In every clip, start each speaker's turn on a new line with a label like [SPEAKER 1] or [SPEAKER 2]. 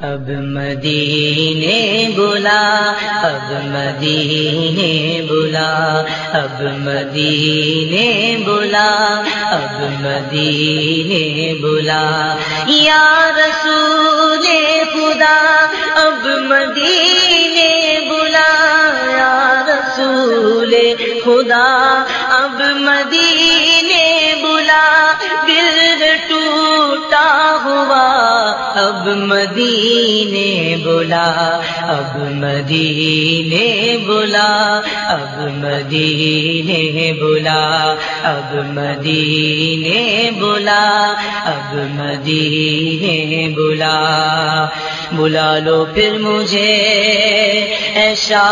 [SPEAKER 1] اب مدینے بلا، اب مدینے بلا، اب مدینے بلا، اب مدینے بلا۔ یا رسول خدا، اب مدینے بلا۔ یا رسول خدا، اب مدینے اب مدینے بلا، اب مدینے بلا، اب مدینے بلا، اب مدینے بلا، اب مدینے بلا۔ بلا لو پھر مجھے ایشا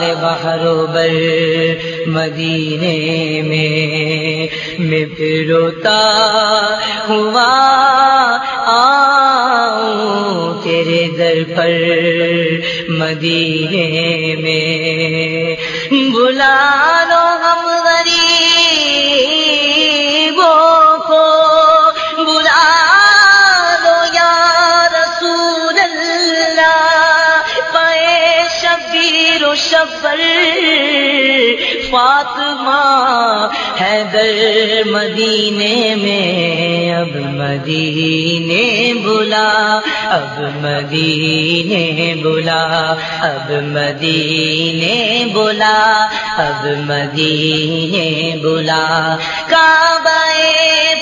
[SPEAKER 1] ہے بہر بر، مدینے میں میں پھر روتا ہوا آؤں تیرے در پر مدینے میں بلا لو ہم غریبوں کو بلا لو یا رسول اللہ پائے شبیر و شبر فاطمہ حیدر مدینے میں اب مدینے بلا، اب مدینے بلا، اب مدینے بلا، اب مدینے بلا۔ کعبہ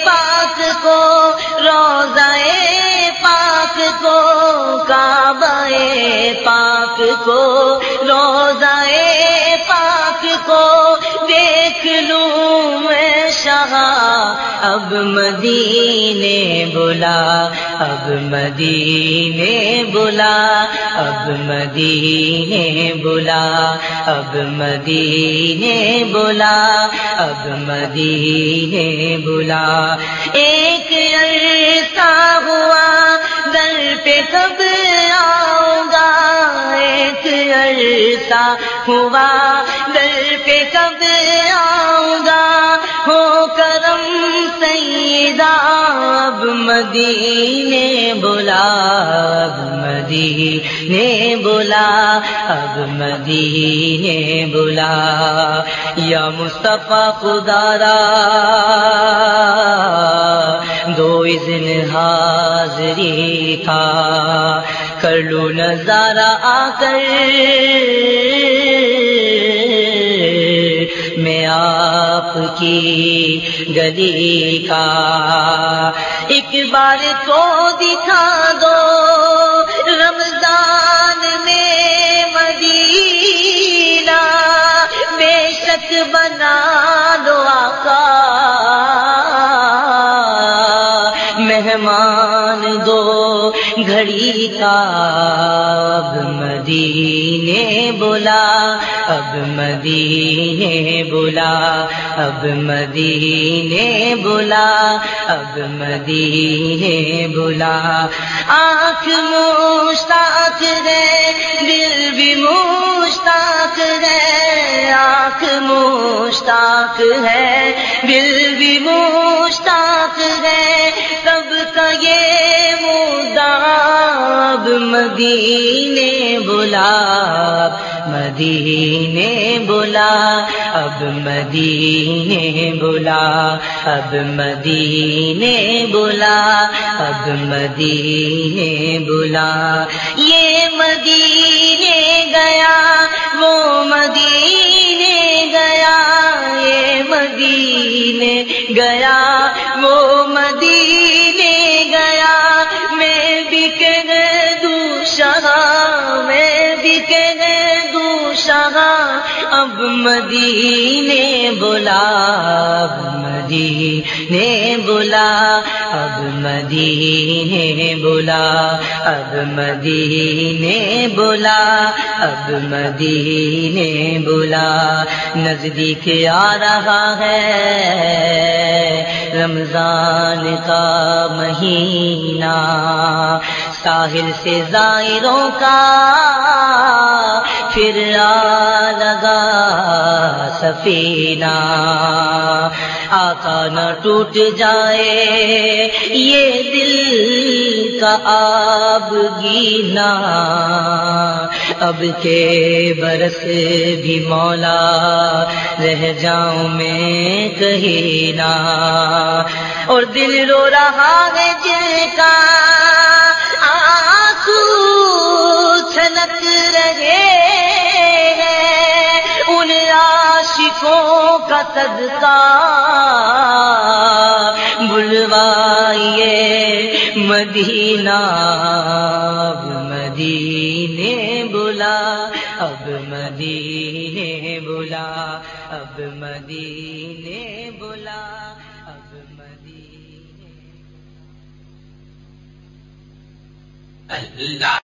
[SPEAKER 1] پاک کو روزہ پاک کو کعبہ پاک کو روزہ پاک کو دیکھ لوں۔ میں شاہ، اب مدینے بلا، اب مدینے بلا، اب مدینے بلا، اب مدینے بلا، اب مدینے بلا۔ ایک عرصہ ہوا، در پہ کب آؤں گا ایک عرصہ ہوا، در پہ کب آؤں گا ہو کرم سیدہ اب مدینے بلا اب مدینے بلا اب مدینے بلا۔ یا مصطفیٰ خدارا دو اذن حاضری کا کر لو نظارہ آ کر آپ کی گلی کا۔ ایک بار تو دکھا دو رمضان میں مدینہ۔ بے شک بنا دو آقا۔ مہمان دو گھڑی کا اب مدینے بلا، اب مدینے بلا، اب مدینے بلا، اب مدینے بلا۔ آنکھ مشتاق ہے، دل بھی مشتاق ہے، آنکھ مشتاق ہے، دل بھی مشتاق ہے۔ سب کا یہ مداب مدینے بلا مدینے بلا اب مدینے بلا اب مدینے بلا اب مدینے بلا یہ مدینے گیا، وہ مدینے گیا مدینے گیا، وہ مدینے گیا۔ میں بھی کہہ دوں دوسرا میں بھی کہہ دوں دوسرا اب مدینے بلا، اب مدینے بلا، اب مدینے بلا، اب مدینے بلا، اب مدینے بلا، نزدیک آ رہا ہے رمضان کا مہینہ، ساحل سے زائروں کا پھر آ لگا سفینہ۔ آقا نہ ٹوٹ جائے، یہ دل کا آب گینا۔ اب کے برس بھی مولا، رہ جاؤں میں کہیں نہ۔ اور دل رو رہا ہے دل کا عاشقوں کا صدقہ بلوائیے مدینہ، اب مدینے بلا، اب مدینے بلا، اب مدینے بلا، اب مدینے
[SPEAKER 2] اللہ